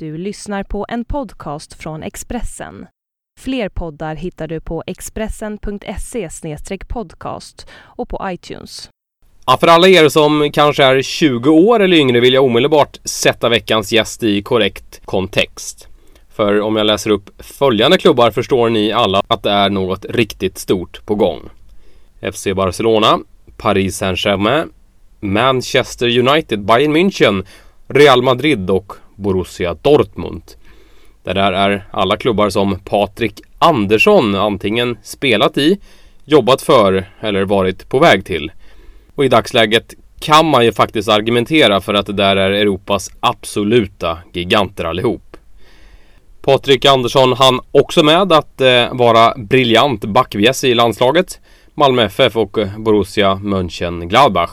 Du lyssnar på en podcast från Expressen. Fler poddar hittar du på expressen.se podcast och på iTunes. Ja, för alla er som kanske är 20 år eller yngre vill jag omedelbart sätta veckans gäst i korrekt kontext. För om jag läser upp följande klubbar förstår ni alla att det är något riktigt stort på gång. FC Barcelona, Paris Saint-Germain, Manchester United, Bayern München, Real Madrid och Borussia Dortmund. Det där är alla klubbar som Patrik Andersson antingen spelat i, jobbat för eller varit på väg till. Och i dagsläget kan man ju faktiskt argumentera för att det där är Europas absoluta giganter allihop. Patrik Andersson han också med att eh, vara briljant backbjässe i landslaget. Malmö FF och Borussia Mönchengladbach.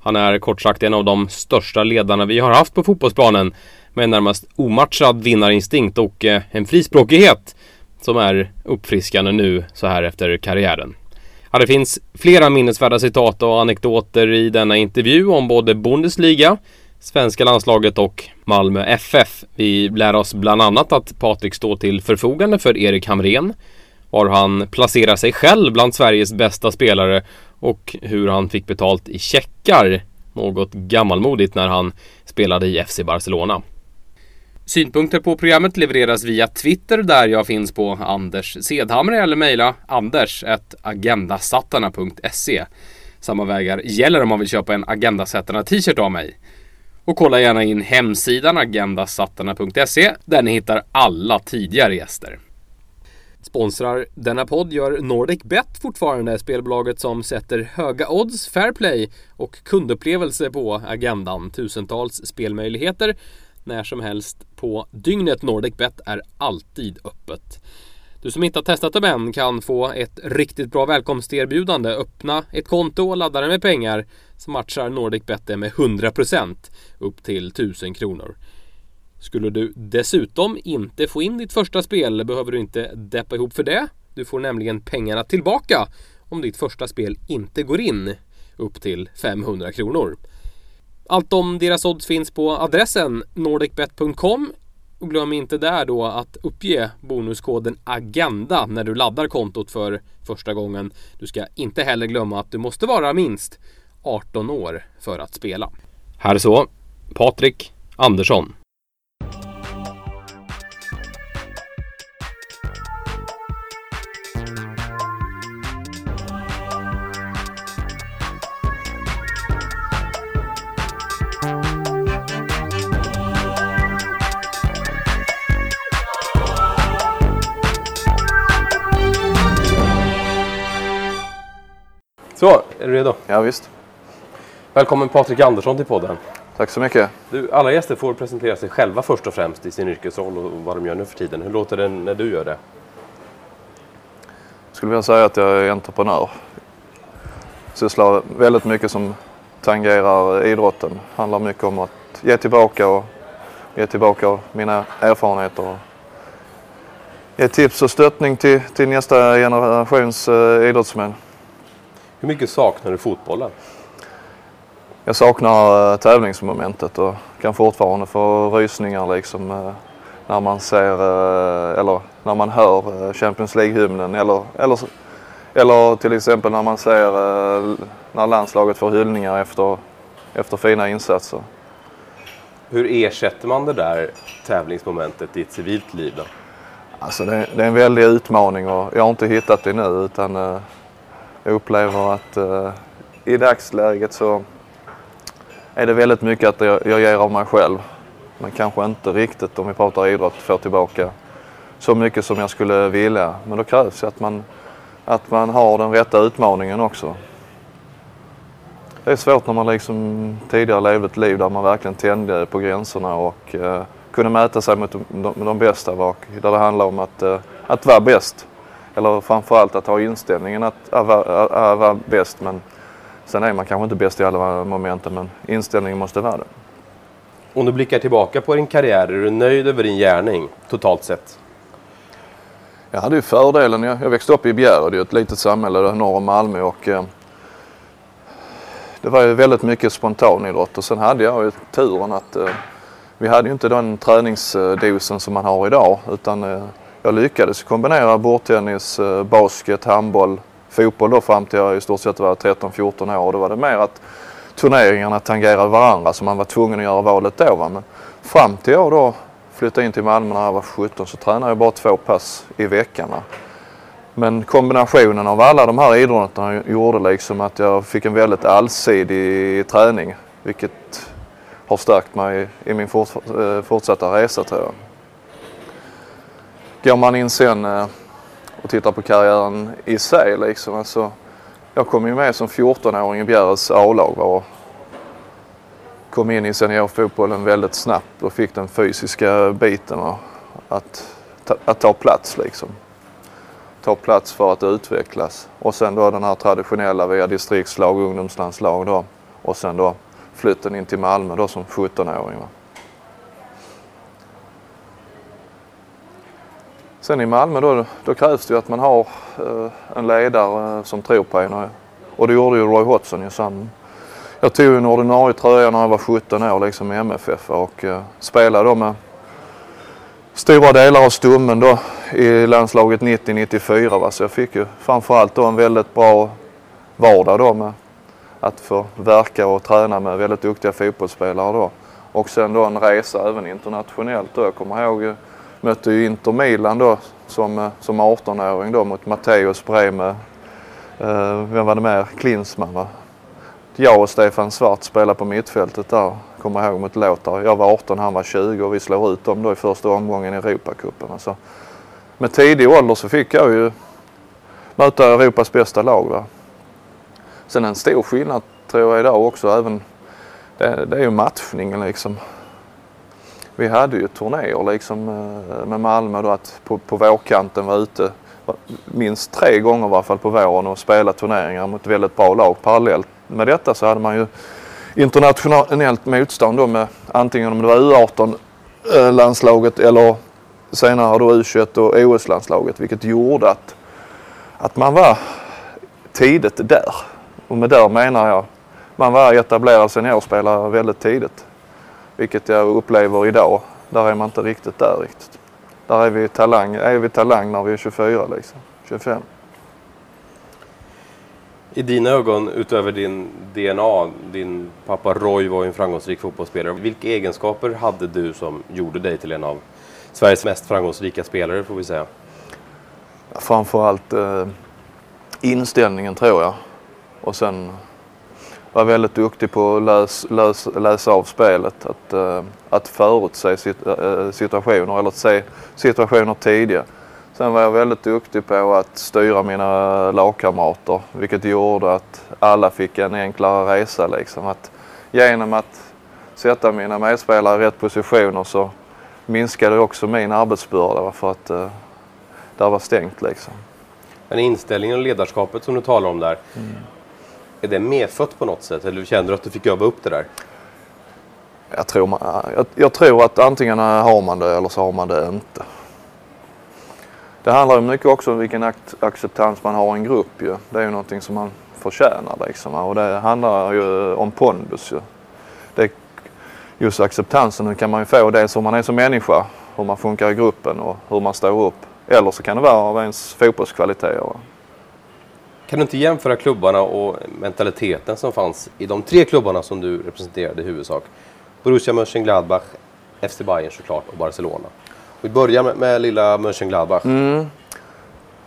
Han är kort sagt en av de största ledarna vi har haft på fotbollsplanen med en närmast omatchad vinnarinstinkt och eh, en frispråkighet som är uppfriskande nu så här efter karriären. Ja, det finns flera minnesvärda citat och anekdoter i denna intervju om både Bundesliga, svenska landslaget och Malmö FF. Vi lär oss bland annat att Patrik står till förfogande för Erik Hamrén, var han placerar sig själv bland Sveriges bästa spelare och hur han fick betalt i checkar. Något gammalmodigt när han spelade i FC Barcelona. Synpunkter på programmet levereras via Twitter där jag finns på Anders Sedhamre eller mejla anders.agendasattarna.se Samma vägar gäller om man vill köpa en Agendasättarna-t-shirt av mig. Och kolla gärna in hemsidan agendasattarna.se där ni hittar alla tidigare gäster. Sponsrar denna podd gör NordicBet fortfarande spelbolaget som sätter höga odds, fair play och kundupplevelse på agendan. Tusentals spelmöjligheter när som helst på dygnet. NordicBet är alltid öppet. Du som inte har testat dem än kan få ett riktigt bra välkomsterbjudande. Öppna ett konto och ladda det med pengar så matchar NordicBet det med 100% upp till 1000 kronor. Skulle du dessutom inte få in ditt första spel behöver du inte deppa ihop för det. Du får nämligen pengarna tillbaka om ditt första spel inte går in upp till 500 kronor. Allt om deras odds finns på adressen nordicbet.com och glöm inte där då att uppge bonuskoden AGENDA när du laddar kontot för första gången. Du ska inte heller glömma att du måste vara minst 18 år för att spela. Här så, Patrik Andersson. Så, är du redo? Ja, visst. Välkommen Patrik Andersson till podden. Tack så mycket. Du, alla gäster får presentera sig själva först och främst i sin yrkesroll och vad de gör nu för tiden. Hur låter det när du gör det? Jag skulle vilja säga att jag är entreprenör. Sysslar väldigt mycket som tangerar idrotten. Handlar mycket om att ge tillbaka och ge tillbaka mina erfarenheter. Och ge tips och stöttning till, till nästa generations eh, idrottsmän. Hur mycket saknar du fotbollen? Jag saknar eh, tävlingsmomentet och kan fortfarande få rysningar liksom eh, när man ser eh, eller när man hör Champions League-hymnen eller, eller, eller till exempel när man ser när landslaget får hyllningar efter, efter fina insatser. Hur ersätter man det där tävlingsmomentet i ett civilt liv då? Alltså det, det är en väldig utmaning och jag har inte hittat det nu utan jag upplever att eh, i dagsläget så är det väldigt mycket att jag, jag ger av mig själv. Men kanske inte riktigt, om vi pratar idrott, får tillbaka så mycket som jag skulle vilja. Men då krävs det att man, att man har den rätta utmaningen också. Det är svårt när man liksom tidigare levde ett liv där man verkligen tände på gränserna och eh, kunde mäta sig mot de, de, de bästa. Där det handlar om att, eh, att vara bäst. Eller framförallt att ha inställningen att, att, att, att vara bäst. Men sen är man kanske inte bäst i alla momenten men inställningen måste vara det. Om du blickar tillbaka på din karriär, är du nöjd över din gärning totalt sett? Jag hade ju fördelen, jag, jag växte upp i Bjärred, det är ett litet samhälle norr om Malmö och eh, det var ju väldigt mycket spontanidrott och sen hade jag ju turen att eh, vi hade ju inte den träningsdosen som man har idag utan eh, jag lyckades kombinera bordtennis, eh, basket, handboll, fotboll då fram till jag i stort sett var 13-14 år. Då var det mer att turneringarna tangerade varandra så man var tvungen att göra valet då. Va? Men fram till jag då flyttade in till Malmö när jag var 17 så tränade jag bara två pass i veckan. Va? Men kombinationen av alla de här idrotterna gjorde liksom att jag fick en väldigt allsidig träning. Vilket har stärkt mig i min eh, fortsatta resa tror jag. Går man in sen eh, och tittar på karriären i sig liksom. Alltså, jag kom ju med som 14-åring i Bjäres A-lag och kom in i seniorfotbollen väldigt snabbt och fick den fysiska biten att, att ta plats liksom. Ta plats för att utvecklas och sen då den här traditionella via distriktslag, ungdomslandslag då och sen då flytten in till Malmö då som 17-åring. Sen i Malmö då, då krävs det ju att man har eh, en ledare eh, som tror på en. Och det gjorde ju Roy Hodgson ju. Sam. Jag tog en ordinarie tröja när jag var 17 år liksom i MFF och eh, spelade då med stora delar av stommen då i landslaget 90-94. Så jag fick ju framförallt då en väldigt bra vardag då med att få verka och träna med väldigt duktiga fotbollsspelare då. Och sen då en resa även internationellt då. Jag kommer ihåg eh, mötte ju Inter Milan då som, eh, som 18-åring då mot Matteus Breme. Eh, vem var det mer? Klinsmann va? Jag och Stefan Svart spelade på mittfältet där, kommer jag ihåg, mot Låtar. Jag var 18, han var 20 och vi slår ut dem då i första omgången i Europacupen. Alltså, med tidig ålder så fick jag ju möta Europas bästa lag. Va? Sen en stor skillnad tror jag idag också, även det, det är ju matchningen liksom vi hade ju turnéer liksom eh, med Malmö då att på, på vårkanten var ute minst tre gånger i varje fall på våren och spela turneringar mot väldigt bra lag. Parallellt med detta så hade man ju internationellt motstånd då med antingen om det var U18-landslaget eh, eller senare då U21 och OS-landslaget vilket gjorde att, att man var tidigt där. Och med där menar jag man var etablerad seniorspelare väldigt tidigt. Vilket jag upplever idag. Där är man inte riktigt där riktigt. Där är vi talang, är vi talang när vi är 24 liksom. 25. I dina ögon, utöver din DNA, din pappa Roy var ju en framgångsrik fotbollsspelare. Vilka egenskaper hade du som gjorde dig till en av Sveriges mest framgångsrika spelare får vi säga? Framförallt eh, inställningen tror jag. Och sen var väldigt duktig på att läs, läs, läsa av spelet. Att, uh, att förutse uh, situationer eller att se situationer tidiga. Sen var jag väldigt duktig på att styra mina lagkamrater vilket gjorde att alla fick en enklare resa. Liksom. Att genom att sätta mina medspelare i rätt positioner så minskade också min arbetsbörda för att uh, där var stängt. Liksom. Men inställningen och ledarskapet som du talar om där. Mm. Är det medfött på något sätt eller känner du att du fick öva upp det där? Jag tror, man, jag, jag, tror att antingen har man det eller så har man det inte. Det handlar ju mycket också om vilken acceptans man har i en grupp ju. Det är ju någonting som man förtjänar liksom. Och det handlar ju om pondus ju. Det, just acceptansen kan man ju få dels hur man är som människa, hur man funkar i gruppen och hur man står upp. Eller så kan det vara av ens fotbollskvaliteter. Kan du inte jämföra klubbarna och mentaliteten som fanns i de tre klubbarna som du representerade i huvudsak? Borussia Mönchengladbach, FC Bayern såklart och Barcelona. Vi börjar med, med lilla Mönchengladbach. Mm.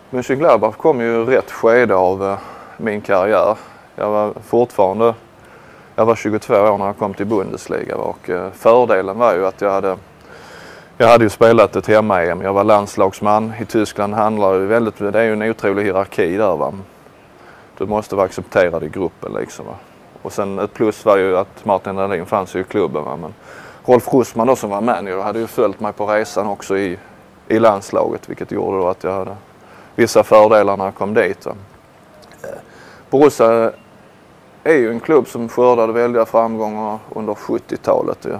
Mönchengladbach kom ju rätt skede av eh, min karriär. Jag var fortfarande jag var 22 år när jag kom till Bundesliga och eh, fördelen var ju att jag hade jag hade ju spelat ett hemma-EM. Jag var landslagsman. I Tyskland handlar det väldigt, det är ju en otrolig hierarki där va. Du måste vara accepterad i gruppen liksom. Va? Och sen ett plus var ju att Martin Dahlin fanns ju i klubben. Va? Men Rolf Rosman då som var manager hade ju följt mig på resan också i, i landslaget vilket gjorde då att jag hade vissa fördelar när jag kom dit. Va? Eh, Borussia är ju en klubb som skördade väldiga framgångar under 70-talet. Ja.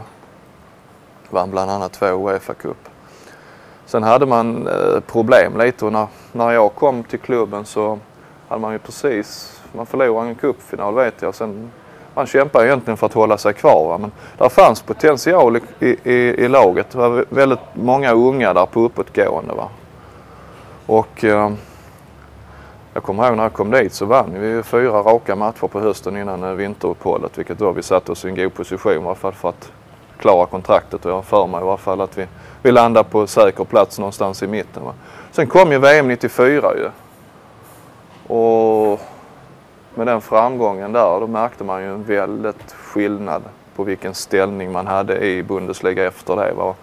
Vann bland annat två Uefa-cup. Sen hade man eh, problem lite och när, när jag kom till klubben så hade man ju precis, man förlorade en cupfinal vet jag. Sen man kämpade egentligen för att hålla sig kvar. Va? Men där fanns potential i, i, i, laget. Det var väldigt många unga där på uppåtgående. Va? Och eh, jag kommer ihåg när jag kom dit så vann vi fyra raka matcher på hösten innan vinteruppehållet. Vilket då vi satte oss i en god position i alla fall för att klara kontraktet. Och jag har för mig i alla fall att vi, vi landade på säker plats någonstans i mitten. Va? Sen kom ju VM 94 ju. Och med den framgången där, då märkte man ju en väldigt skillnad på vilken ställning man hade i Bundesliga efter det. Va?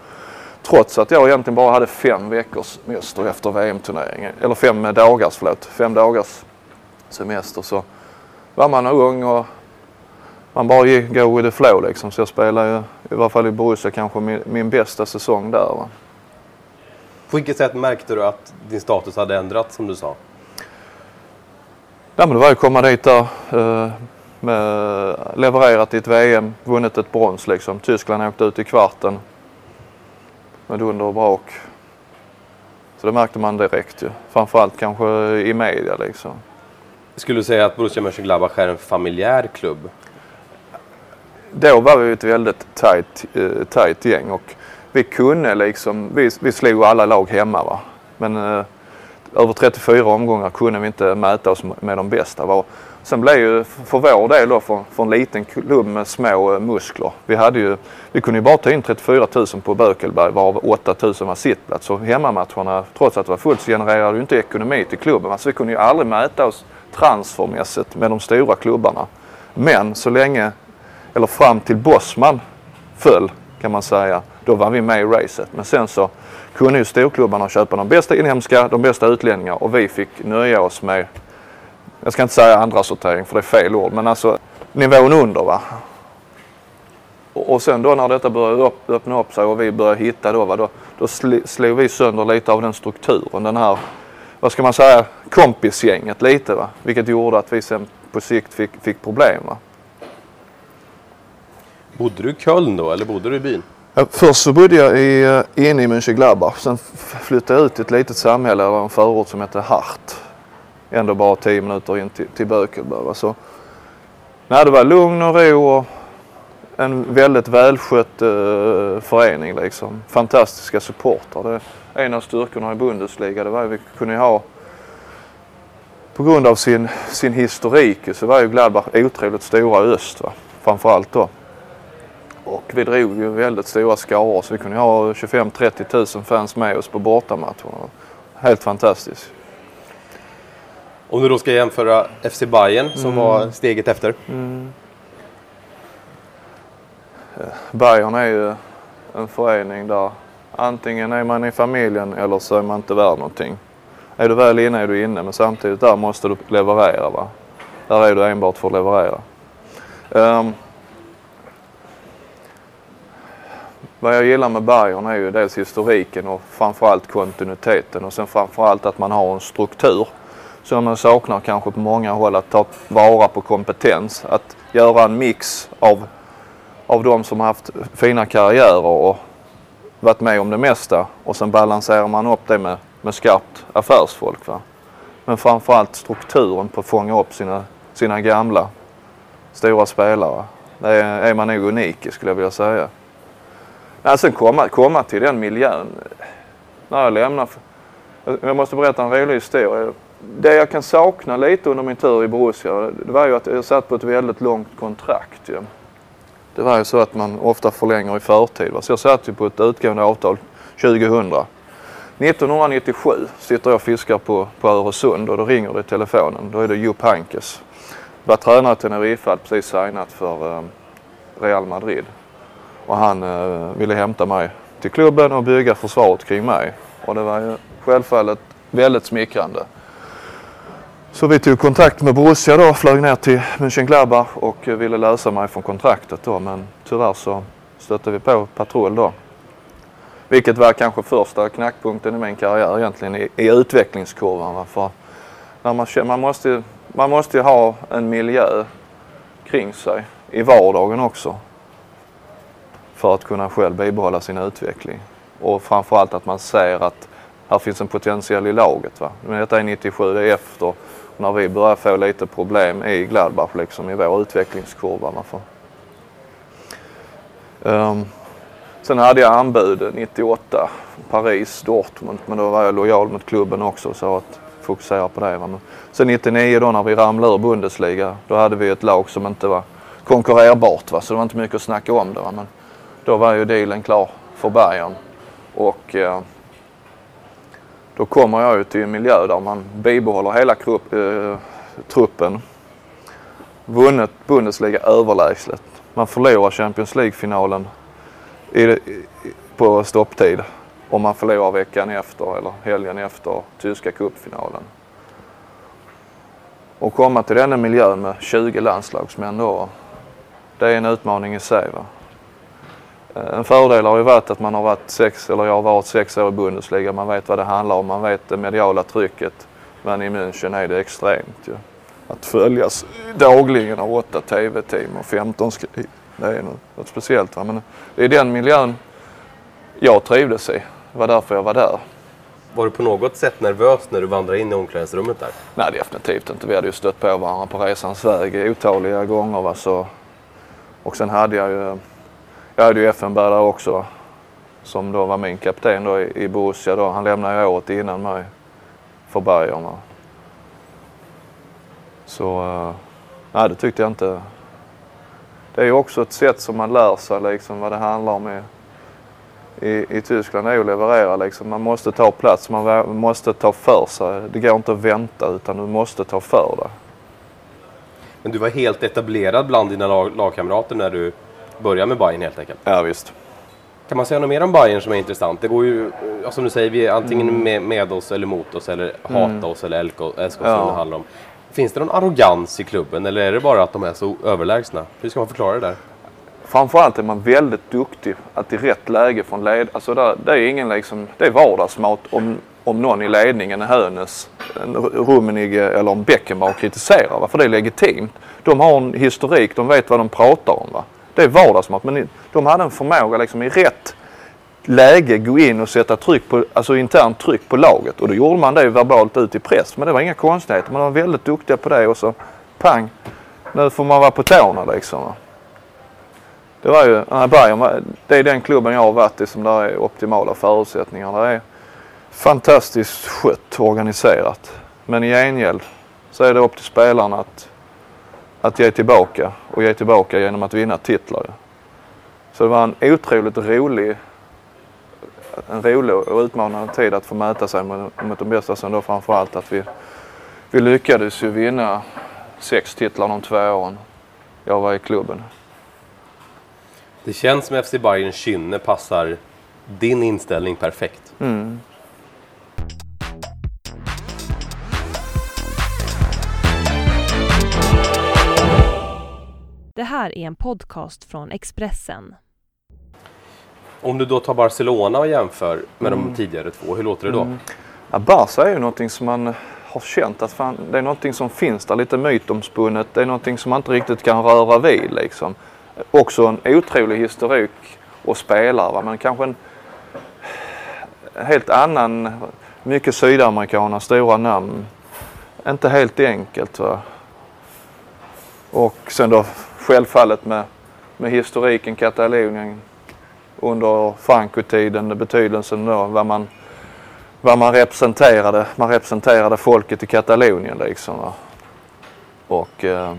Trots att jag egentligen bara hade fem veckors semester efter VM-turneringen, eller fem dagars, förlåt, fem dagars semester så var man ung och man bara gick go with the flow liksom. Så jag spelade ju, i varje fall i Borussia kanske min, min bästa säsong där. Va? På vilket sätt märkte du att din status hade ändrats som du sa? Ja, men det var ju att komma dit där, eh, med, levererat i ett VM, vunnit ett brons liksom. Tyskland åkte ut i kvarten med dunder och brak. Så det märkte man direkt ju. Framförallt kanske i media liksom. Skulle du säga att Borussia Mönchengladbach är en familjär klubb? Då var vi ett väldigt tajt, eh, tajt gäng och vi kunde liksom, vi, vi slog alla lag hemma va. Men eh, över 34 omgångar kunde vi inte mäta oss med de bästa. Sen blev ju för vår del då, för, för en liten klubb med små eh, muskler. Vi, hade ju, vi kunde ju bara ta in 34 000 på Bökelberg varav 8 000 var sittplats. Så hemmamatcherna, trots att det var fullt, så genererade ju inte ekonomi till klubben. Alltså vi kunde ju aldrig mäta oss transfermässigt med de stora klubbarna. Men så länge, eller fram till Bosman föll kan man säga, då var vi med i racet. Men sen så kunde ju storklubbarna köpa de bästa inhemska, de bästa utlänningar och vi fick nöja oss med jag ska inte säga andra sortering för det är fel ord, men alltså nivån under. va. Och sen då när detta började öppna upp sig och vi började hitta då, va, då, då slog vi sönder lite av den strukturen. Den här, vad ska man säga, kompisgänget lite va. Vilket gjorde att vi sen på sikt fick, fick problem va. Bodde du i Köln då eller bodde du i byn? Först så bodde jag i, eh, inne i Mönchengladbach. Sen flyttade jag ut till ett litet samhälle, eller en förort som heter Hart ändå bara 10 minuter in till, till Bökelberg. Så, nej, det var lugn och ro och en väldigt välskött eh, förening. Liksom. Fantastiska supportrar. Det är en av styrkorna i Bundesliga. Det var vi kunde ha på grund av sin, sin historik så var ju Gladbach otroligt stora i öst. Va? Framförallt då. Och vi drog ju väldigt stora skaror så vi kunde ha 25-30 000 fans med oss på bortamatcherna. Helt fantastiskt. Om du då ska jämföra FC Bayern som mm. var steget efter. Mm. Bayern är ju en förening där antingen är man i familjen eller så är man inte värd någonting. Är du väl inne är du inne men samtidigt där måste du leverera. Va? Där är du enbart för att leverera. Um, vad jag gillar med Bayern är ju dels historiken och framförallt kontinuiteten och sen framförallt att man har en struktur som man saknar kanske på många håll. Att ta vara på kompetens. Att göra en mix av, av de som har haft fina karriärer och varit med om det mesta. Och sen balanserar man upp det med, med skarpt affärsfolk. Va? Men framförallt strukturen på att fånga upp sina, sina gamla stora spelare. Det är, är man nog unik i skulle jag vilja säga. Nej, sen komma, komma till den miljön. När jag lämnar... Jag måste berätta en rolig historia det jag kan sakna lite under min tur i Borussia, det var ju att jag satt på ett väldigt långt kontrakt. Ja. Det var ju så att man ofta förlänger i förtid. Va? Så jag satt ju på ett utgående avtal 2000. 1997 sitter jag och fiskar på, på Öresund och då ringer det i telefonen. Då är det Jupp Hankes. Var tränare i Teneriffa, hade precis signat för eh, Real Madrid. Och han eh, ville hämta mig till klubben och bygga försvaret kring mig. Och det var ju självfallet väldigt smickrande. Så vi tog kontakt med Borussia då, flög ner till Mönchengladbach och eh, ville lösa mig från kontraktet då. Men tyvärr så stötte vi på patrull då. Vilket var kanske första knackpunkten i min karriär egentligen i, i utvecklingskurvan. Va? För när man, man, måste, man måste ju ha en miljö kring sig i vardagen också. För att kunna själv bibehålla sin utveckling. Och framförallt att man ser att här finns en potential i laget. Va? Men detta är 97, det är efter när vi började få lite problem i Gladbach liksom i vår utvecklingskurva. För. Um, ehm, sen hade jag anbud 98, Paris, Dortmund, men då var jag lojal mot klubben också och sa att fokusera på det. Men sen 99 då när vi ramlade ur Bundesliga, då hade vi ett lag som inte var konkurrerbart va? så det var inte mycket att snacka om det. Va? Men då var ju dealen klar för Bayern. Och eh, då kommer jag ju till en miljö där man bibehåller hela krupp, eh, truppen. Vunnit Bundesliga överlägset. Man förlorar Champions League-finalen i, i, på stopptid och man förlorar veckan efter eller helgen efter tyska cupfinalen. Och komma till denna miljön med 20 landslagsmän då, det är en utmaning i sig. Va? En fördel har ju varit att man har varit sex, eller jag har varit sex år i Bundesliga. Man vet vad det handlar om, man vet det mediala trycket. Men i München är det extremt ju. Att följas dagligen av åtta tv-team och 15 skriv. Det är något, speciellt. Va? Men det är den miljön jag trivdes i. Det var därför jag var där. Var du på något sätt nervös när du vandrade in i omklädningsrummet där? Nej, definitivt inte. Vi hade ju stött på varandra på resans väg otaliga gånger. Va? Så, och sen hade jag ju jag hade ju FN-bärare också som då var min kapten då i, Borussia då. Han lämnade ju året innan mig för Bayern. Så eh, nej, det tyckte jag inte. Det är ju också ett sätt som man lär sig liksom vad det handlar om i, i, i Tyskland är att leverera liksom. Man måste ta plats, man måste ta för sig. Det går inte att vänta utan du måste ta för dig. Men du var helt etablerad bland dina lag, lagkamrater när du börja med Bayern helt enkelt. Ja, visst. Kan man säga något mer om Bayern som är intressant? Det går ju, som du säger, vi är antingen mm. med, med oss eller mot oss eller hata mm. oss eller älska oss ja. som det handlar om. Finns det någon arrogans i klubben eller är det bara att de är så överlägsna? Hur ska man förklara det där? Framförallt är man väldigt duktig att i rätt läge från led... Alltså där, det är ingen liksom, det är vardagsmat om, om någon i ledningen, en Hönes, en Rummenigge eller en Beckenbauer kritiserar. Va? För det är legitimt. De har en historik, de vet vad de pratar om. Va? Det är vardagsmat. Men de hade en förmåga liksom i rätt läge gå in och sätta tryck på, alltså internt tryck på laget. Och då gjorde man det verbalt ut i press. Men det var inga konstigheter. Man var väldigt duktiga på det och så pang. Nu får man vara på tårna liksom. Det var ju, Bayern, det är den klubben jag har varit i som där är optimala förutsättningar. Det är fantastiskt skött organiserat. Men i gengäld så är det upp till spelarna att att ge tillbaka och ge tillbaka genom att vinna titlar. Så det var en otroligt rolig, en rolig och utmanande tid att få möta sig mot, de bästa. Sen då framförallt att vi, vi lyckades ju vinna sex titlar de två åren jag var i klubben. Det känns som FC Bayern kynne passar din inställning perfekt. Mm. Det här är en podcast från Expressen. Om du då tar Barcelona och jämför med mm. de tidigare två, hur låter det då? Mm. Ja, Barca är ju någonting som man har känt att fan, det är någonting som finns där, lite mytomspunnet. Det är någonting som man inte riktigt kan röra vid liksom. Också en otrolig historik och spelare, va? men kanske en helt annan, mycket sydamerikaner, stora namn. Inte helt enkelt. Va? Och sen då självfallet med, med historiken Katalonien under Franco-tiden, betydelsen då vad man, vad man representerade. Man representerade folket i Katalonien liksom. Va? Och eh,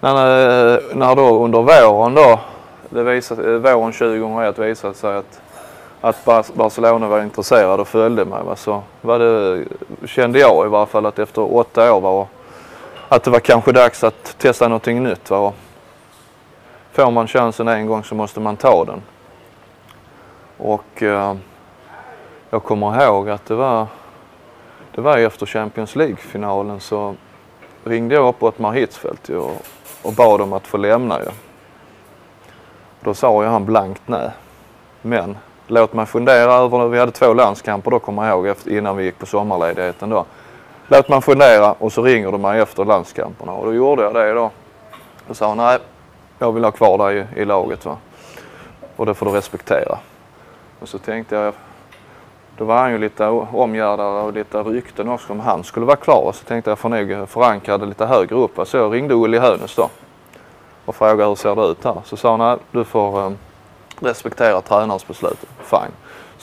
när, eh, när då under våren då, det visade, eh, våren 2001 visade sig att att Barcelona var intresserade och följde mig. Va? Så var det, kände jag i varje fall att efter åtta år var att det var kanske dags att testa någonting nytt. Va? Får man chansen en gång så måste man ta den. Och eh, jag kommer ihåg att det var, det var efter Champions League-finalen så ringde jag upp Ottmar Hitzfeldt och, och bad om att få lämna. Ju. Då sa jag han blankt nej. Men låt mig fundera över, det. vi hade två landskamper då kommer jag ihåg innan vi gick på sommarledigheten då. Låt man fundera och så ringer de mig efter landskamperna och då gjorde jag det då. Då sa han nej, jag vill ha kvar dig i, i laget va. Och det får du respektera. Och så tänkte jag, Då var han ju lite omgärdad av lite rykten också om han skulle vara klar. Så tänkte jag får nog förankra det lite högre upp. Så jag ringde Olle Hönes då och frågade hur ser det ut här. Så sa han nej, du får um, respektera tränarens beslut. Fine.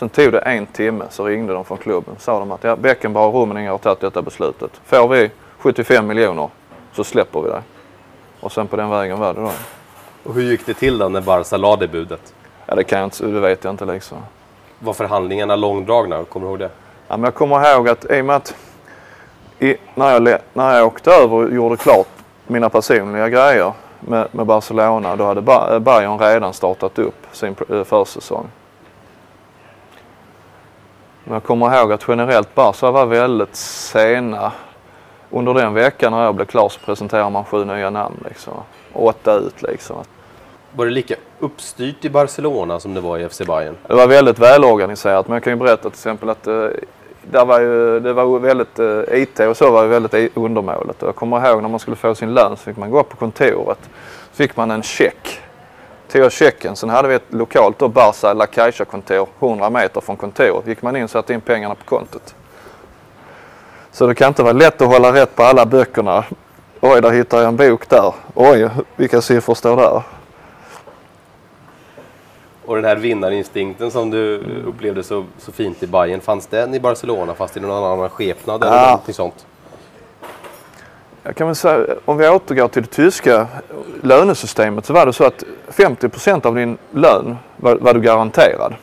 Sen tog det en timme så ringde de från klubben. Sa de att ja, Beckenbauer och Rummenigge har tagit detta beslutet. Får vi 75 miljoner så släpper vi det. Och sen på den vägen var det då. Och hur gick det till då när Barca lade budet? Ja det kan jag inte, det vet jag inte liksom. Var förhandlingarna långdragna? Kommer du ihåg det? Ja, men jag kommer ihåg att i och med att i, när, jag, när jag åkte över och gjorde klart mina personliga grejer med, med Barcelona då hade Bayern redan startat upp sin eh, försäsong. Men jag kommer ihåg att generellt Barca var väldigt sena. Under den veckan när jag blev klar så presenterade man sju nya namn liksom. Åtta ut liksom. Var det lika uppstyrt i Barcelona som det var i FC Bayern? Det var väldigt välorganiserat men jag kan ju berätta till exempel att eh, där var ju, det var väldigt, eh, IT och så var ju väldigt undermåligt. Jag kommer ihåg när man skulle få sin lön så fick man gå upp på kontoret. Så fick man en check. Tog jag checken. Sen hade vi ett lokalt då Barca La Caixa kontor 100 meter från kontoret. Gick man in och satte in pengarna på kontot. Så det kan inte vara lätt att hålla rätt på alla böckerna. Oj, där hittar jag en bok där. Oj, vilka siffror står där? Och den här vinnarinstinkten som du upplevde så, så fint i Bayern fanns den i Barcelona fast i någon annan skepnad eller ja. någonting sånt? Jag kan väl säga, om vi återgår till det tyska lönesystemet så var det så att 50% av din lön var, var, du garanterad.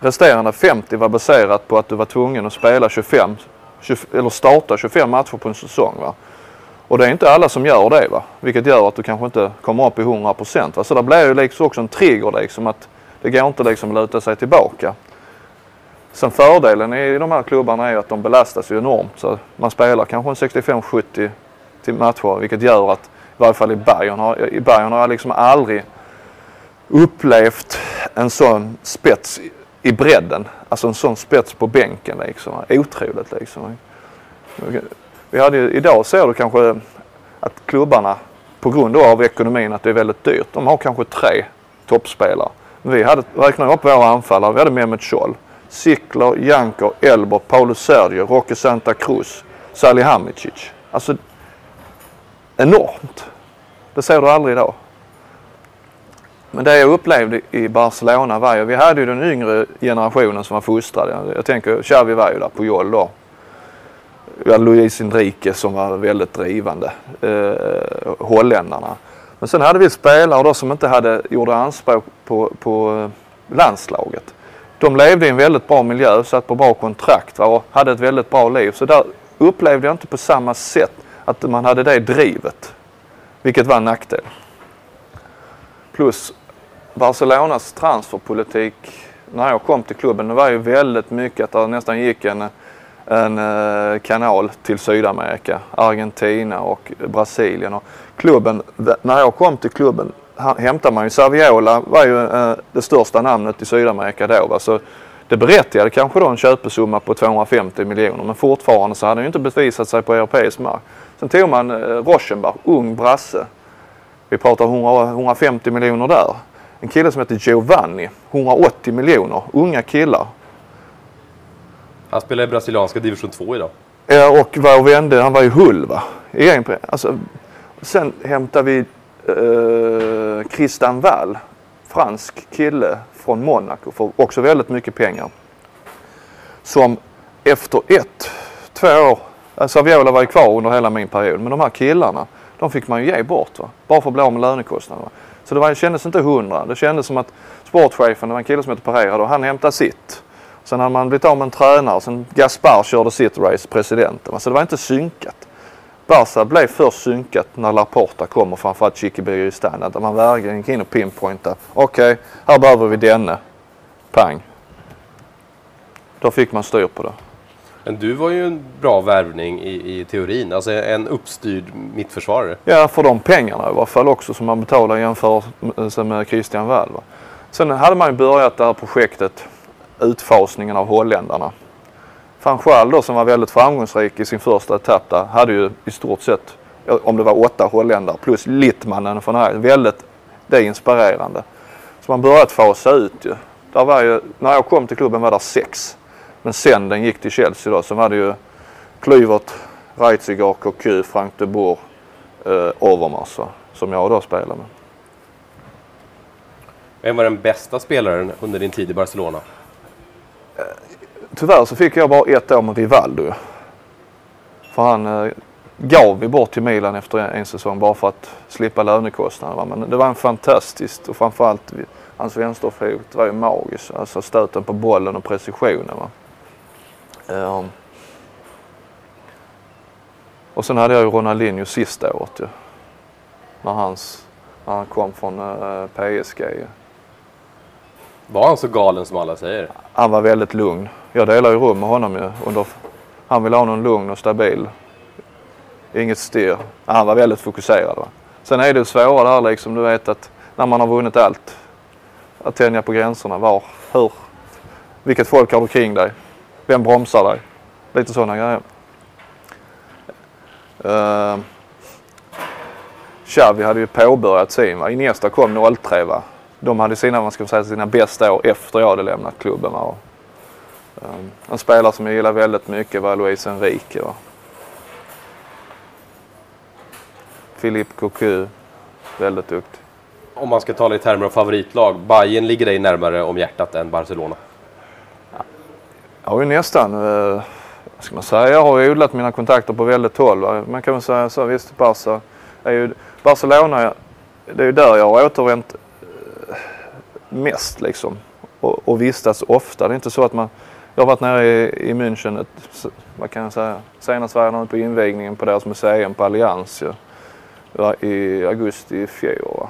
Resterande 50 var baserat på att du var tvungen att spela 25, 20, eller starta 25 matcher på en säsong. Va? Och det är inte alla som gör det va? Vilket gör att du kanske inte kommer upp i 100 Va? Så det blir ju liksom också en trigger liksom att det går inte liksom att luta sig tillbaka. Sen fördelen i de här klubbarna är att de belastas ju enormt. Så man spelar kanske 65-70 till matcher vilket gör att i varje fall i Bayern har, i Bayern har jag liksom aldrig upplevt en sån spets i bredden. Alltså en sån spets på bänken liksom. Otroligt liksom. Vi hade ju, idag ser du kanske att klubbarna på grund av ekonomin att det är väldigt dyrt. De har kanske tre toppspelare. Vi hade räknar upp våra anfallare. Vi hade Mehmet Scholl, Sickler, Janko, Elber, Paulo Sergio, Roque Santa Cruz, Salihamidzic. Alltså enormt. Det ser du aldrig idag. Men det jag upplevde i Barcelona var ju, vi hade ju den yngre generationen som var fostrade. Jag tänker Xavi var ju där, Puyol då. Vi hade Luis Enrique som var väldigt drivande. Eh, holländarna. Men sen hade vi spelare då som inte hade, gjorde anspråk på, på eh, landslaget. De levde i en väldigt bra miljö, satt på bra kontrakt va, och hade ett väldigt bra liv. Så där upplevde jag inte på samma sätt att man hade det drivet. Vilket var en nackdel. Plus Barcelonas transferpolitik när jag kom till klubben, det var ju väldigt mycket att det nästan gick en, en eh, kanal till Sydamerika, Argentina och Brasilien. Och klubben, när jag kom till klubben hämtade man ju Saviola var ju eh, det största namnet i Sydamerika då. Va? Så det berättigade kanske då en köpesumma på 250 miljoner men fortfarande så hade han ju inte bevisat sig på europeisk mark. Sen tog man eh, Rosenbach, ung brasse. Vi pratar 100, 150 miljoner där. En kille som heter Giovanni, 180 miljoner. Unga killar. Han spelar i brasilianska division 2 idag. Ja, och vår vände, han var ju Hull va. Alltså, sen hämtade vi eh, Christian Wall, fransk kille från Monaco för också väldigt mycket pengar. Som efter ett, två år, Alltså, Saviola var ju kvar under hela min period, men de här killarna, de fick man ju ge bort va? bara för att bli av med lönekostnaderna. Så det, var, det kändes inte hundra. Det kändes som att sportchefen, det var en kille som hette Pereira han hämtade sitt. Sen hade man blivit av med en tränare, sen Gaspar körde sitt race, presidenten. Så det var inte synkat. Barca blev först synkat när Laporta kom och framförallt Chiqui Beristan. Där man verkligen gick in och pinpointade. Okej, okay, här behöver vi denne. Pang. Då fick man styr på det. Men du var ju en bra värvning i, i teorin, alltså en uppstyrd mittförsvarare. Ja, för de pengarna i varje fall också som man betalar jämfört med Christian Wall. Sen hade man ju börjat det här projektet, utfasningen av holländarna. Fanchal då som var väldigt framgångsrik i sin första etapp där hade ju i stort sett, om det var åtta holländare plus Littmannen från här, väldigt, det är inspirerande. Så man börjat fasa ut ju. Där var ju, när jag kom till klubben var det sex. Men sen den gick till Chelsea då så var det ju Kluivert, Reitziger, Cocu, Frank de Boer, eh, Overmars som jag då spelade med. Vem var den bästa spelaren under din tid i Barcelona? Tyvärr så fick jag bara ett år med Rivaldo. För han eh, gav vi bort till Milan efter en, säsong bara för att slippa lönekostnader. Va? Men det var en fantastiskt och framförallt hans vänsterfot var ju magisk. Alltså stöten på bollen och precisionen. Va? Ehm. och sen hade jag ju Ronaldinho sista året ju. När, hans, när han kom från eh, PSG. ju. Var han så galen som alla säger? Han var väldigt lugn. Jag delar ju rum med honom ju. Under, han ville ha någon lugn och stabil. Inget styr. Han var väldigt fokuserad. Va? Sen är det svåra där liksom. Du vet att när man har vunnit allt. Att tänja på gränserna. Var, hur, vilket folk har du kring dig? Vem bromsar dig? Lite sådana grejer. Eh, uh, Xavi hade ju påbörjat sin. Va? Iniesta kom 03 va. De hade sina, man ska säga, sina bästa år efter jag hade lämnat klubben. Va? Um, en spelare som jag gillar väldigt mycket var Luis Enrique. Va? Philippe Cocu, väldigt duktig. Om man ska tala i termer av favoritlag, Bayern ligger dig närmare om hjärtat än Barcelona. Jag har ju nästan, eh, vad ska man säga, jag har odlat mina kontakter på väldigt håll. Man kan väl säga så, visst Barca är ju, Barcelona, det är ju där jag har återvänt eh, mest liksom. Och, och vistas ofta. Det är inte så att man, jag har varit nere i, i München, ett, vad kan jag säga, senast var jag nere på invigningen på deras museum på Allians ja, i augusti i fjol. Va?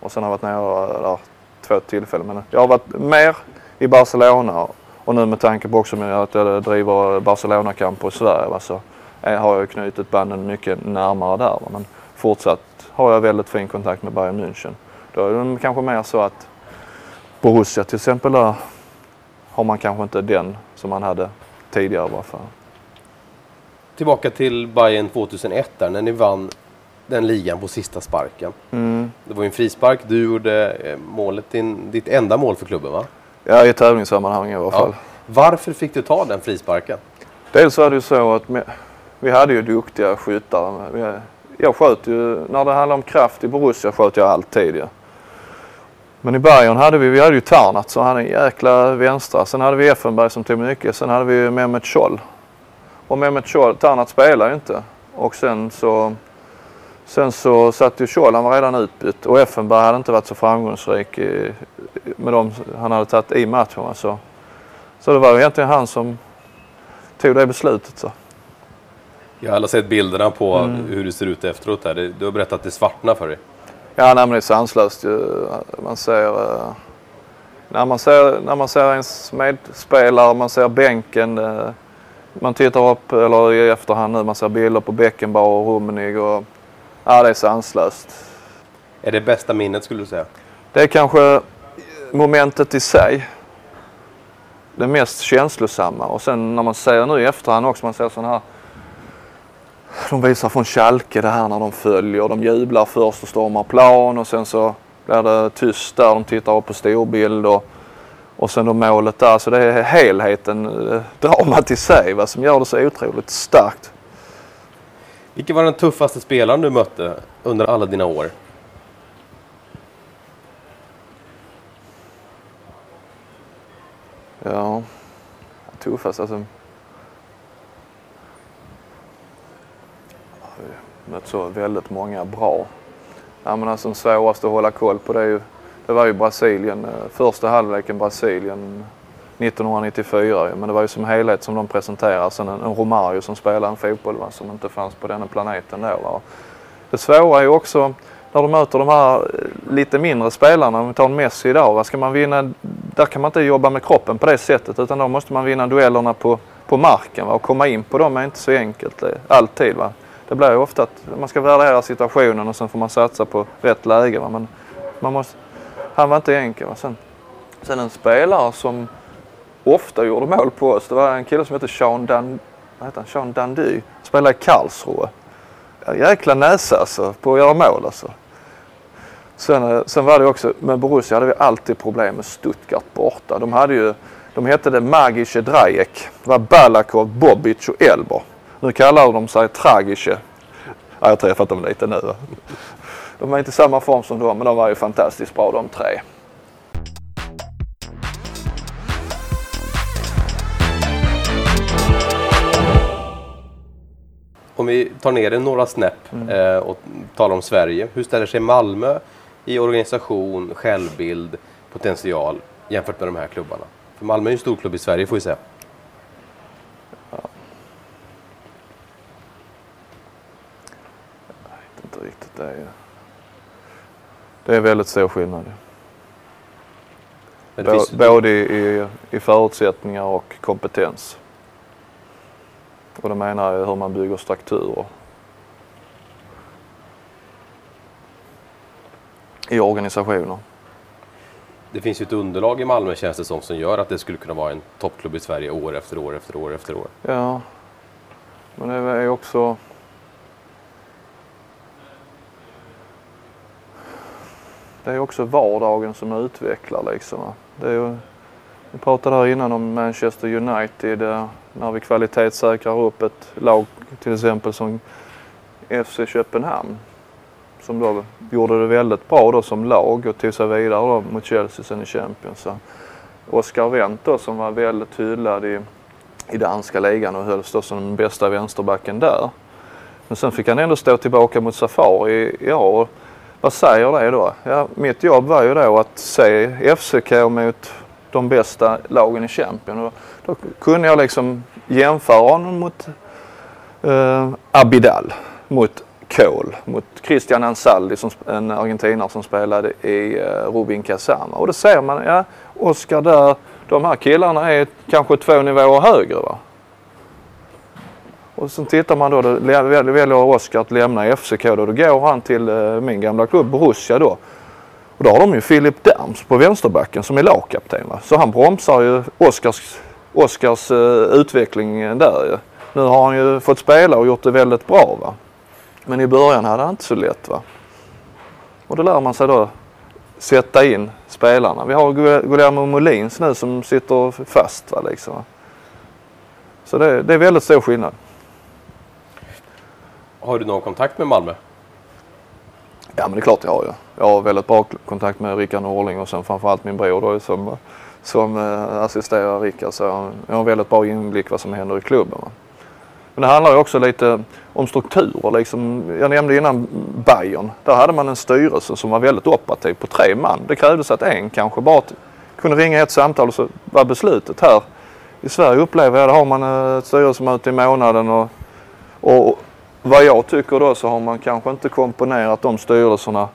Och sen har jag varit nere eh, där två tillfällen. Men jag har varit mer i Barcelona och nu med tanke på också att jag driver Barcelona-kamper i Sverige va, så har jag knutit banden mycket närmare där. Va. Men fortsatt har jag väldigt fin kontakt med Bayern München. Då är det kanske mer så att Borussia till exempel där har man kanske inte den som man hade tidigare varje fall. Tillbaka till Bayern 2001 där, när ni vann den ligan på sista sparken. Mm. Det var ju en frispark. Du gjorde eh, målet, din, ditt enda mål för klubben va? Ja, i tävlingssammanhang i alla fall. Varför fick du ta den frisparken? Dels var det ju så att vi hade ju duktiga skyttar. Jag sköt ju, när det handlade om kraft i Borussia sköt jag alltid ju. Men i Bayern hade vi, vi hade ju Tarnat så han hade en jäkla vänstra. Sen hade vi Effenberg som tog mycket. Sen hade vi Mehmet Scholl. Och Mehmet Scholl, Tarnat spelar ju inte. Och sen så, sen så satt ju Scholl, han var redan utbytt. Och Effenberg hade inte varit så framgångsrik i, med dem han hade tagit i matcherna. Så, så det var ju egentligen han som tog det beslutet. Så. Jag har alla sett bilderna på Mm. hur det ser ut efteråt. Där. Det- Du har berättat att det svartnar för dig. Ja, nej, men det är sanslöst ju. Man ser, eh, när man ser, när man ser ens medspelare, man ser bänken. eh, Man tittar upp, eller i efterhand nu, man ser bilder på Beckenbauer och Rummenigge och ja, det är sanslöst. Är det bästa minnet skulle du säga? Det är kanske momentet i sig. Det mest känslosamma. Och sen när man ser nu i efterhand också, man ser sådana här de visar från Schalke det här när de följer. De jublar först och stormar plan och sen så blir det tyst där. De tittar upp på storbild och, och sen då målet där. Så det är helheten, eh, dramat i sig va, som gör det så otroligt starkt. Vilken var den tuffaste spelaren du mötte under alla dina år? Ja, tuffast alltså. Jag har mött så väldigt många bra. Ja, men alltså, den svåraste att hålla koll på det, är ju, det var ju Brasilien. Eh, första halvleken Brasilien 1994. Men det var ju som helhet som de presenterade. Sen en, en Romario som spelade en fotboll va, som inte fanns på denna planeten då. Va. Det svåra är ju också när du möter de här eh, lite mindre spelarna, om vi tar en Messi idag, va, ska man vinna? Där kan man inte jobba med kroppen på det sättet utan då måste man vinna duellerna på, på marken. Va? Och komma in på dem är inte så enkelt eh, alltid. Va? Det blir ju ofta att man ska värdera situationen och sen får man satsa på rätt läge. Va? Men man måste, han var inte enkel. Va? Sen, sen en spelare som ofta gjorde mål på oss, det var en kille som hette Sean, Dan, vad heter han? Sean Dandy. Spelade i Karlsruhe. Jäkla näsa alltså på att göra mål alltså. Sen, eh, sen var det också, med Borussia hade vi alltid problem med Stuttgart borta. De hade ju, De hette det Magische Drajek. Det var Balakov, Bobic och Elber. Nu kallar de sig Tragische. Ja, jag har träffat dem lite nu. De var inte i samma form som dem, men de var ju fantastiskt bra de tre. Om vi tar ner det några snäpp Mm. eh, och talar om Sverige. Hur ställer sig Malmö i organisation, självbild, potential jämfört med de här klubbarna? För Malmö är ju en stor klubb i Sverige får vi säga. Inte riktigt. Det är, det är väldigt stor skillnad. Finns, Både i, i förutsättningar och kompetens. Och då menar jag hur man bygger strukturer. I organisationer. det finns ju ett underlag i Malmö känns det som som gör att det skulle kunna vara en toppklubb i Sverige år efter år efter år efter år. Ja, men det är också... Det är också vardagen som utvecklar liksom. Det är ju, vi pratade här innan om Manchester United eh, när vi kvalitetssäkrar upp ett lag till exempel som FC Köpenhamn. Som då gjorde det väldigt bra då som lag och tog sig vidare då mot Chelsea sen i Champions. Oscar Wendt då som var väldigt hyllad i i danska ligan och hölls då som den bästa vänsterbacken där. Men sen fick han ändå stå tillbaka mot Safari i år. Vad säger det då? Ja, mitt jobb var ju då att se FCK mot de bästa lagen i Champions. Och då kunde jag liksom jämföra honom mot eh, Abidal, mot Kohl, mot Christian Ansaldi, som, en argentinare som spelade i eh, Rubin Kazama. Och då ser man, ja, Oscar där, de här killarna är kanske två nivåer högre. Va? Och sen tittar man då, då väljer Oskar att lämna FCK då, då går han till eh, min gamla klubb Borussia då. Och då har de ju Filip Derms på vänsterbacken som är lagkapten. Va? Så han bromsar ju Oskars, Oscars eh, utveckling där ju. Nu har han ju fått spela och gjort det väldigt bra. Va? Men i början hade han inte så lätt. Va? Och då lär man sig då sätta in spelarna. Vi har Guillermo Molins nu som sitter fast. Va, liksom. Så det, det är väldigt stor skillnad. Har du någon kontakt med Malmö? Ja men det är klart jag har ju. Jag har väldigt bra kontakt med Rickard Norling och sen framförallt min bror då som, som eh, assisterar Rickard. Så jag har väldigt bra inblick vad som händer i klubben. Men det handlar ju också lite om strukturer. Liksom, jag nämnde innan Bayern. Där hade man en styrelse som var väldigt operativ på tre man. Det krävdes att en kanske bara kunde ringa ett samtal och så var beslutet här. I Sverige upplever jag, där har man ett styrelsemöte i månaden och, och vad jag tycker då så har man kanske inte komponerat de styrelserna.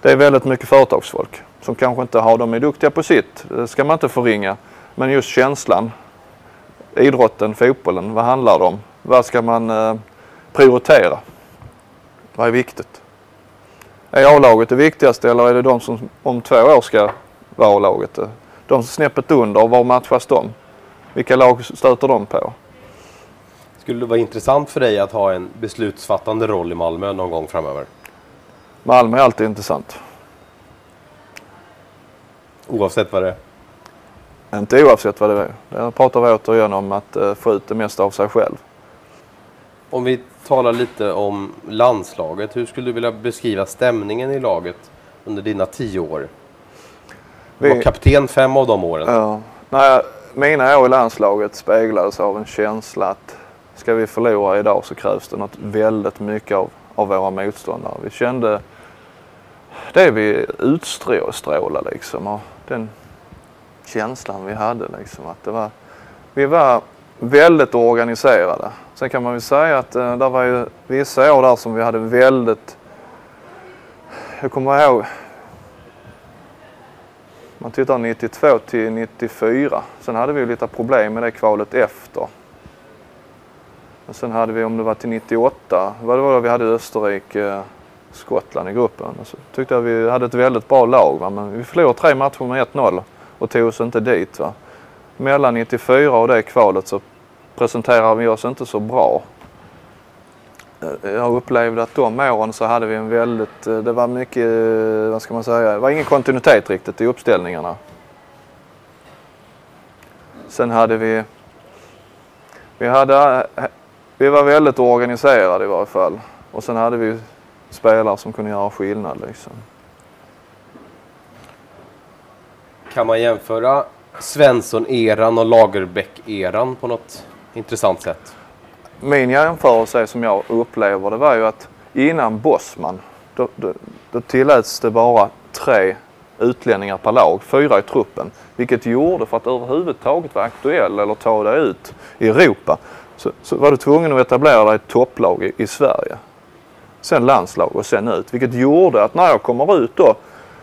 Det är väldigt mycket företagsfolk som kanske inte har, de är duktiga på sitt, det ska man inte förringa. Men just känslan, idrotten, fotbollen, vad handlar det om? Vad ska man eh, prioritera? Vad är viktigt? Är A-laget det viktigaste eller är det de som om två år ska vara A-laget? De snäppet under, var matchas de? Vilka lag stöter de på? Skulle det vara intressant för dig att ha en beslutsfattande roll i Malmö någon gång framöver? Malmö är alltid intressant. Oavsett vad det är. Inte oavsett vad det är. Där pratar vi återigen om att eh, få ut det mesta av sig själv. Om vi talar lite om landslaget. Hur skulle du vilja beskriva stämningen i laget under dina tio år? Du var kapten fem av de åren. ja, när mina år i landslaget speglades av en känsla att ska vi förlora idag så krävs det något väldigt mycket av, av våra motståndare. Vi kände det vi utstrålade liksom och den känslan vi hade liksom att det var, vi var väldigt organiserade. Sen kan man ju säga att eh, det var ju vissa år där som vi hade väldigt, jag kommer ihåg man tittar 92 till 94. Sen hade vi ju lite problem med det kvalet efter. Och sen hade vi, om det var till 98, vad det var då vi hade Österrike-Skottland eh, i gruppen. Och så tyckte jag vi hade ett väldigt bra lag. Va? Men vi förlorade tre matcher med 1-0 och tog oss inte dit. Va? Mellan 94 och det kvalet så presenterade vi oss inte så bra. Eh, jag upplevde att de åren så hade vi en väldigt, eh, det var mycket, vad ska man säga, det var ingen kontinuitet riktigt i uppställningarna. Sen hade vi, vi hade, vi var väldigt organiserade i varje fall. Och sen hade vi spelare som kunde göra skillnad liksom. Kan man jämföra Svensson-eran och Lagerbäck-eran på något intressant sätt? Min jämförelse som jag upplever det var ju att innan Bosman då, då, då tilläts det bara tre utlänningar per lag, fyra i truppen. Vilket gjorde för att överhuvudtaget vara aktuell eller ta dig ut i Europa så, så var du tvungen att etablera dig ett topplag i, i Sverige. Sen landslag och sen ut. Vilket gjorde att när jag kommer ut då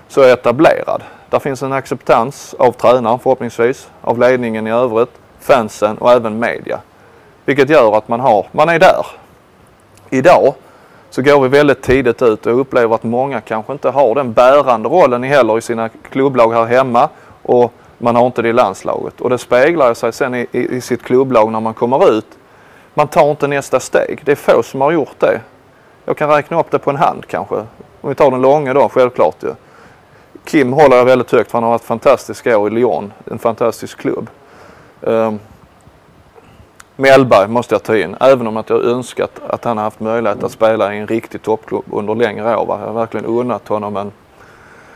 så är jag etablerad. Där finns en acceptans av tränaren förhoppningsvis, av ledningen i övrigt, fansen och även media. Vilket gör att man, har, man är där. Idag så går vi väldigt tidigt ut och upplever att många kanske inte har den bärande rollen heller i sina klubblag här hemma och man har inte det i landslaget. Och det speglar sig sen i, i, i sitt klubblag när man kommer ut. Man tar inte nästa steg. Det är få som har gjort det. Jag kan räkna upp det på en hand kanske. Om vi tar den långa då, självklart ju. Kim håller jag väldigt högt för han har varit fantastiska år i Lyon. En fantastisk klubb. Um, Mellberg måste jag ta in. Även om att jag önskat att han haft möjlighet att spela i en riktig toppklubb under längre år. Va? Jag har verkligen unnat honom en,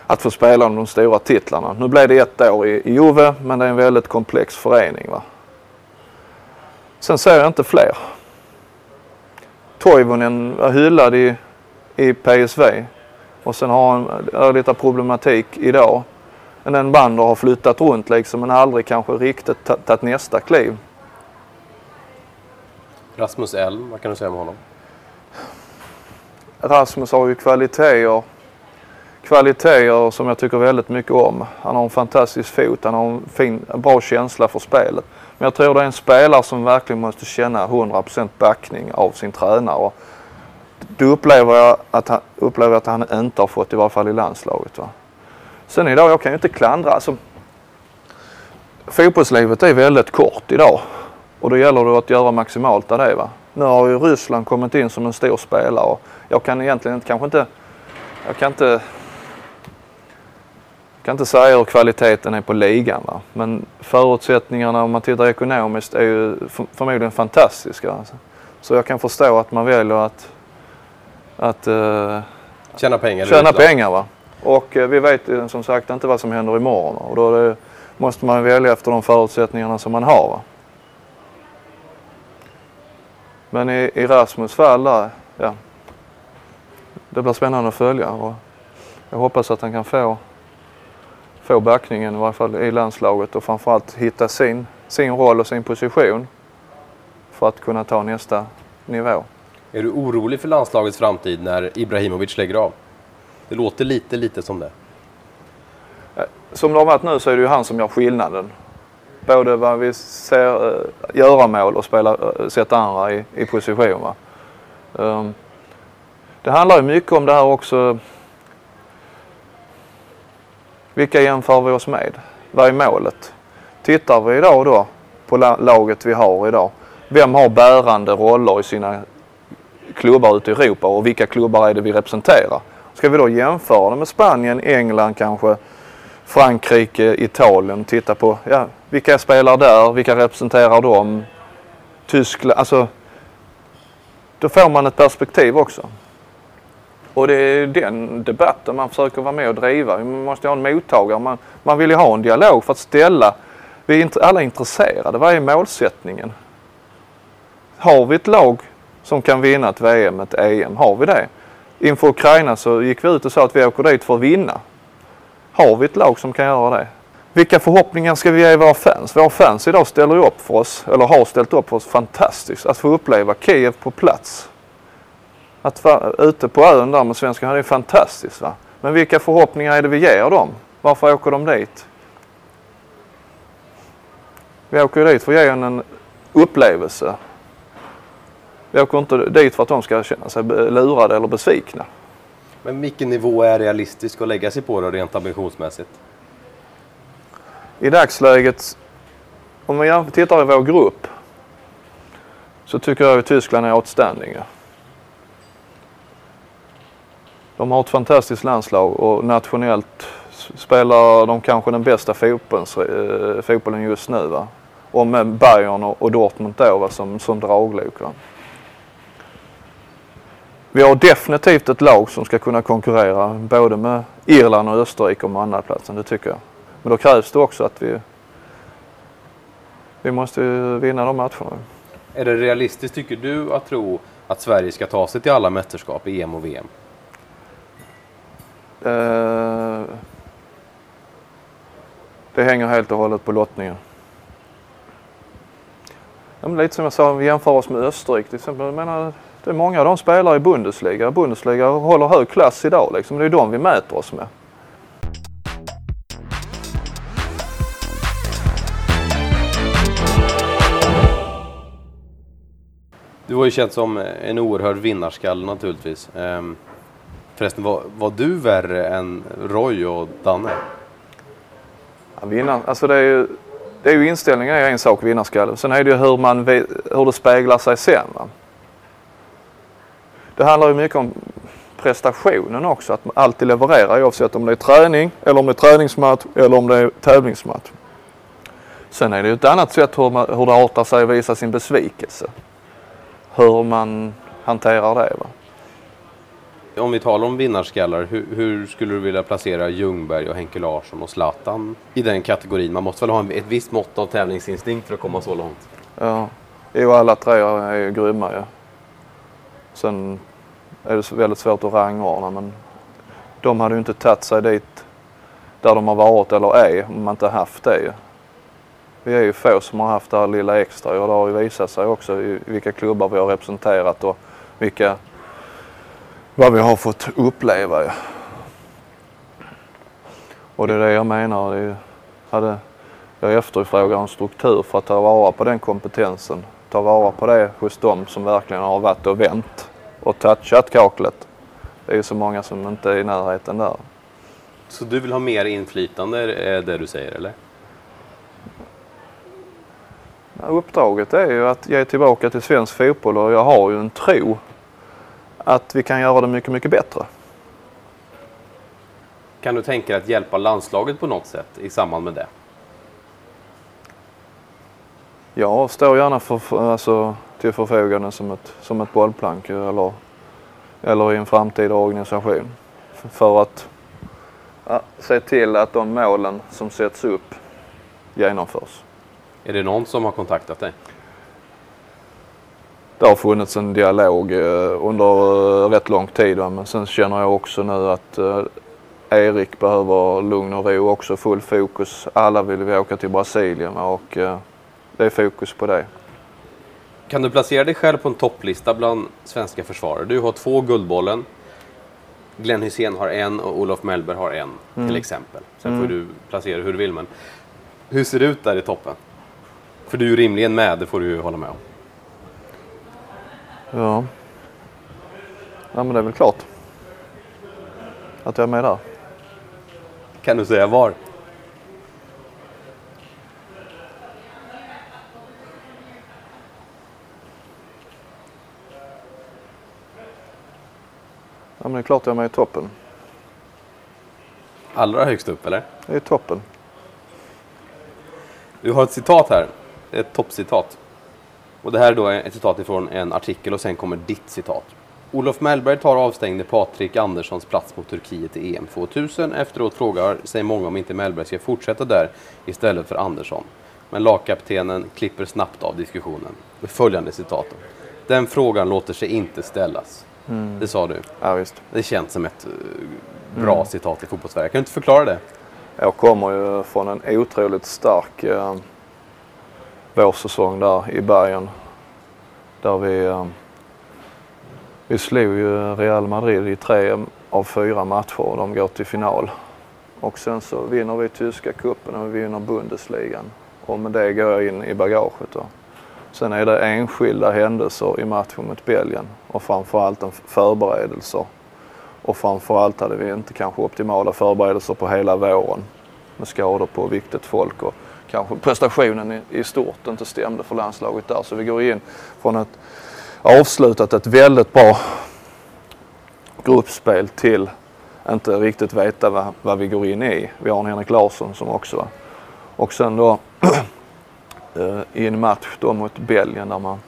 att få spela om de stora titlarna. Nu blev det ett år i, i Juve men det är en väldigt komplex förening. Va? Sen ser jag inte fler. Toivonen var hyllad i, i PSV och sen har han lite problematik idag. Men en Bander har flyttat runt liksom men aldrig kanske riktigt tagit nästa kliv. Rasmus Elm, vad kan du säga om honom? Rasmus har ju kvaliteter, kvaliteter som jag tycker väldigt mycket om. Han har en fantastisk fot, han har en fin, bra känsla för spelet. Men jag tror det är en spelare som verkligen måste känna 100% backning av sin tränare. Då upplever jag att han, upplever att han inte har fått i varje fall i landslaget. Va? Sen idag, jag kan ju inte klandra. Alltså, fotbollslivet är väldigt kort idag. Och då gäller det att göra maximalt av det. Va? Nu har ju Ryssland kommit in som en stor spelare och jag kan egentligen kanske inte, jag kan inte, kan inte säga hur kvaliteten är på ligan. Va? Men förutsättningarna om man tittar ekonomiskt är ju förmodligen fantastiska. Alltså. Så jag kan förstå att man väljer att, att uh, tjäna pengar. Tjäna pengar va? Och uh, vi vet som sagt inte vad som händer imorgon. Och då det, måste man välja efter de förutsättningarna som man har. Va? Men i, i Rasmus fall där, ja. Det blir spännande att följa och jag hoppas att han kan få, få backningen i varje fall i landslaget och framförallt hitta sin, sin roll och sin position för att kunna ta nästa nivå. Är du orolig för landslagets framtid när Ibrahimovic lägger av? Det låter lite, lite som det. Som det har varit nu så är det ju han som gör skillnaden både vad vi ser uh, göra mål och spela, uh, sätta andra i, i position. Va? Um, det handlar ju mycket om det här också. Vilka jämför vi oss med? Vad är målet? Tittar vi idag då på laget vi har idag. Vem har bärande roller i sina klubbar ute i Europa och vilka klubbar är det vi representerar? Ska vi då jämföra det med Spanien, England kanske, Frankrike, Italien. Titta på ja, vilka spelar där, vilka representerar de? Tyskland, alltså. Då får man ett perspektiv också. Och det är den debatten man försöker vara med och driva. Man måste ha en mottagare. Man, man vill ju ha en dialog för att ställa. Vi är alla intresserade. Vad är målsättningen? Har vi ett lag som kan vinna ett VM, ett EM? Har vi det? Inför Ukraina så gick vi ut och sa att vi åker dit för att vinna. Har vi ett lag som kan göra det? Vilka förhoppningar ska vi ge våra fans? Våra fans idag ställer upp för oss, eller har ställt upp för oss fantastiskt. Att få uppleva Kiev på plats. Att vara ute på ön där med svenskarna, det är fantastiskt. Va? Men vilka förhoppningar är det vi ger dem? Varför åker de dit? Vi åker dit för att ge en, en upplevelse. Vi åker inte dit för att de ska känna sig lurade eller besvikna. Men vilken nivå är realistisk att lägga sig på då rent ambitionsmässigt? I dagsläget, om vi tittar i vår grupp, så tycker jag att Tyskland är outstanding. De har ett fantastiskt landslag och nationellt spelar de kanske den bästa fotbollen, eh, fotbollen just nu. Va? och med Bayern och, och Dortmund då va, som, som draglok. Va. Vi har definitivt ett lag som ska kunna konkurrera både med Irland och Österrike om andraplatsen, det tycker jag. Men då krävs det också att vi, vi måste vinna de matcherna. Är det realistiskt tycker du att tro att Sverige ska ta sig till alla mästerskap i EM och VM? Eh, det hänger helt och hållet på lottningen. Ja, lite som jag sa, om vi jämför oss med Österrike till exempel. Jag menar, det är många av de spelar i Bundesliga. Bundesliga håller hög klass idag. Liksom. Det är de vi mäter oss med. Du har ju känt som en oerhörd vinnarskalle naturligtvis. Ehm, Förresten, var, var du värre än Roy och Danne? Ja, vinna, alltså det, är ju, det är ju inställningen är en sak, vinnarskalle. Sen är det ju hur, man, hur det speglar sig sen. Va? Det handlar ju mycket om prestationen också. Att man alltid levererar oavsett om det är träning eller om det är träningsmatch eller om det är tävlingsmatch. Sen är det ju ett annat sätt hur, man, hur det artar sig att visa sin besvikelse. Hur man hanterar det. Va? Om vi talar om vinnarskallar, hur, hur skulle du vilja placera Ljungberg och Henke Larsson och Zlatan i den kategorin? Man måste väl ha en, ett visst mått av tävlingsinstinkt för att komma så långt? Ja, jo alla tre är ju grymma ja. Sen är det väldigt svårt att rangordna men de hade ju inte tagit sig dit där de har varit eller är om man inte haft det ju. Vi är ju få som har haft det här lilla extra och det har ju visat sig också i vilka klubbar vi har representerat och vilka, vad vi har fått uppleva. Och det är det jag menar. Det hade, jag efterfrågar en struktur för att ta vara på den kompetensen. Ta vara på det hos dem som verkligen har varit och vänt och touchat kaklet. Det är ju så många som inte är i närheten där. Så du vill ha mer inflytande, är det du säger eller? Uppdraget är ju att ge tillbaka till svensk fotboll och jag har ju en tro att vi kan göra det mycket, mycket bättre. Kan du tänka dig att hjälpa landslaget på något sätt i samband med det? Jag står gärna för, alltså, till förfogande som ett, som ett bollplank eller, eller i en framtida organisation. För att ja, se till att de målen som sätts upp genomförs. Är det någon som har kontaktat dig? Det har funnits en dialog eh, under eh, rätt lång tid men sen känner jag också nu att eh, Erik behöver lugn och ro också, full fokus. Alla vill vi åka till Brasilien och det är fokus på det. Kan du placera dig själv på en topplista bland svenska försvarare? Du har två Guldbollen. Glenn Hysén har en och Olof Mellberg har en till exempel. Sen får du placera hur du vill. Men hur ser det ut där i toppen? För du är ju rimligen med, det får du ju hålla med om. Ja. ja, men det är väl klart att jag är med där. Kan du säga var? Ja, men det är klart jag är med i toppen. Allra högst upp eller? Det är toppen. Du har ett citat här. Ett toppcitat. Och det här är då ett citat ifrån en artikel och sen kommer ditt citat. Olof Mellberg tar avstängde Patrik Anderssons plats mot Turkiet i EM 2000. Efteråt frågar sig många om inte Mellberg ska fortsätta där istället för Andersson. Men lagkaptenen klipper snabbt av diskussionen med följande citat. Den frågan låter sig inte ställas. Det sa du. Ja, visst. Det känns som ett eh, bra citat i fotbollssverige. Kan du inte förklara det? Jag kommer ju från en otroligt stark eh, vårsäsong där i Bayern. Där vi, ehm, vi slog ju Real Madrid i tre av fyra matcher och de går till final. Och sen så vinner vi tyska cupen och vi vinner Bundesligan. Och med det går jag in i bagaget. Då. Sen är det enskilda händelser i matchen mot Belgien och framförallt en förberedelser. Och framförallt hade vi inte kanske optimala förberedelser på hela våren med skador på viktigt folk och kanske prestationen i, i stort inte stämde för landslaget där. Så vi går in från ett avslutat ett väldigt bra gruppspel till inte riktigt veta vad, vad vi går in i. Vi har en Henrik Larsson som också och sen då eh, i en match då mot Belgien där man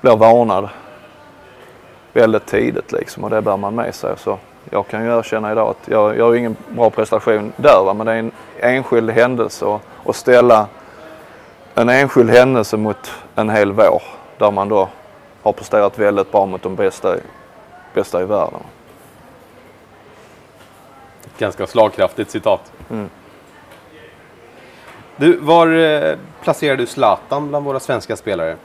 blir varnad väldigt tidigt liksom och det bär man med sig. Så jag kan ju erkänna idag att jag gör ingen bra prestation där va? men det är en enskild händelse och, och ställa en enskild händelse mot en hel vår där man då har presterat väldigt bra mot de bästa, bästa i världen. Ganska slagkraftigt citat. Mm. Du, var eh, placerar du Zlatan bland våra svenska spelare?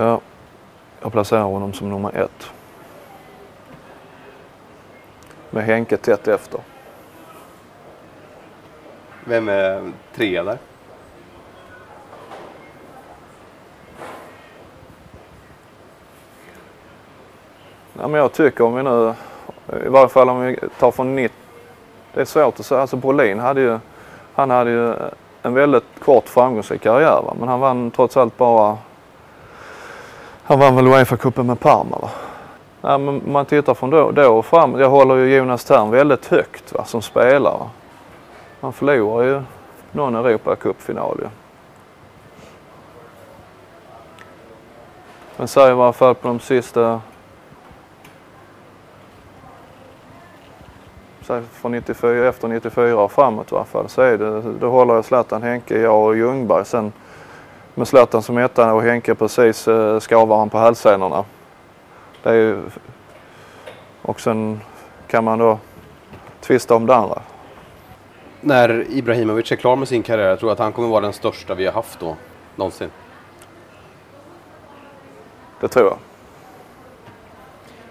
Ja, jag placerar honom som nummer ett. Med Henke tätt efter. Vem är trea där? Ja, men jag tycker om vi nu, i varje fall om vi tar från 90. Det är svårt att säga. Alltså Brolin hade ju, han hade ju en väldigt kort framgångsrik karriär. Va? Men han vann trots allt bara, han vann väl Uefa-cupen med Parma va? Ja, men man tittar från då, då och fram. Jag håller ju Jonas Thern väldigt högt va, som spelare. Han förlorar ju någon Europacupfinal ju. Men säg i varje fall på de sista säg från 94, efter 94 och framåt i varje fall, så är det, då håller jag Zlatan, Henke, jag och Ljungberg. Sen med Zlatan som etta och Henke precis eh, skavar han på hälsenorna. Det är ju, och sen kan man då tvista om det andra. När Ibrahimovic är klar med sin karriär, jag tror att han kommer vara den största vi har haft då, någonsin. Det tror jag.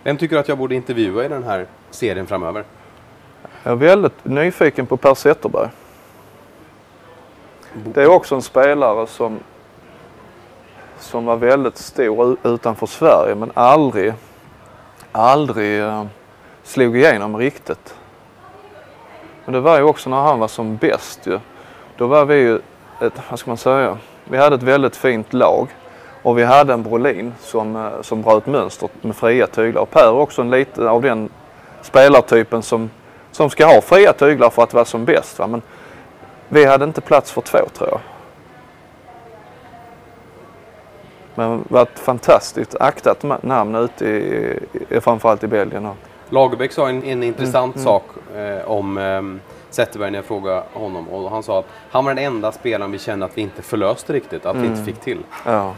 Vem tycker du att jag borde intervjua i den här serien framöver? Jag är väldigt nyfiken på Per Zetterberg. Det är också en spelare som, som var väldigt stor utanför Sverige men aldrig, aldrig eh, slog igenom riktigt. Men det var ju också när han var som bäst ju. Då var vi ju ett, vad ska man säga, vi hade ett väldigt fint lag och vi hade en Brolin som, eh, som bröt mönstret med fria tyglar. Och Per är också en lite av den spelartypen som som ska ha fria tyglar för att vara som bäst. Va? Men vi hade inte plats för två tror jag. Men var ett fantastiskt aktat namn ute i, i, framförallt i Belgien. Lagerbäck sa en, en intressant mm, sak eh, om eh, Zetterberg när jag frågade honom. Och han sa att han var den enda spelaren vi kände att vi inte förlöste riktigt, att mm. vi inte fick till. Ja.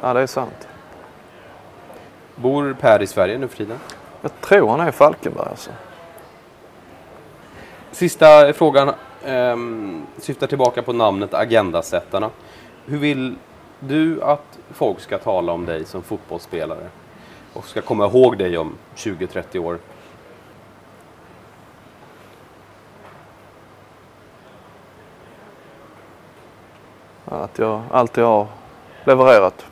ja, det är sant. Bor Per i Sverige nu för tiden? Jag tror han är i Falkenberg alltså. Sista frågan um, syftar tillbaka på namnet Agendasättarna. Hur vill du att folk ska tala om dig som fotbollsspelare? Och ska komma ihåg dig om 20-30 år? Att jag alltid har levererat.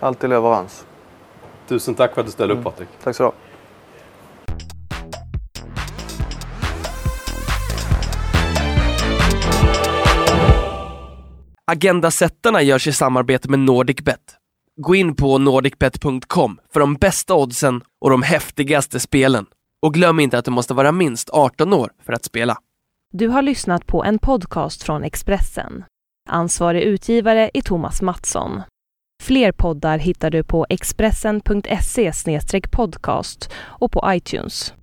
Alltid leverans. Tusen tack för att du ställde upp mm. Patrik. Tack så du Agendasättarna görs i samarbete med NordicBet. Gå in på nordicbet.com för de bästa oddsen och de häftigaste spelen. Och glöm inte att du måste vara minst 18 år för att spela. Du har lyssnat på en podcast från Expressen. Ansvarig utgivare är Thomas Mattsson. Fler poddar hittar du på expressen.se podcast och på iTunes.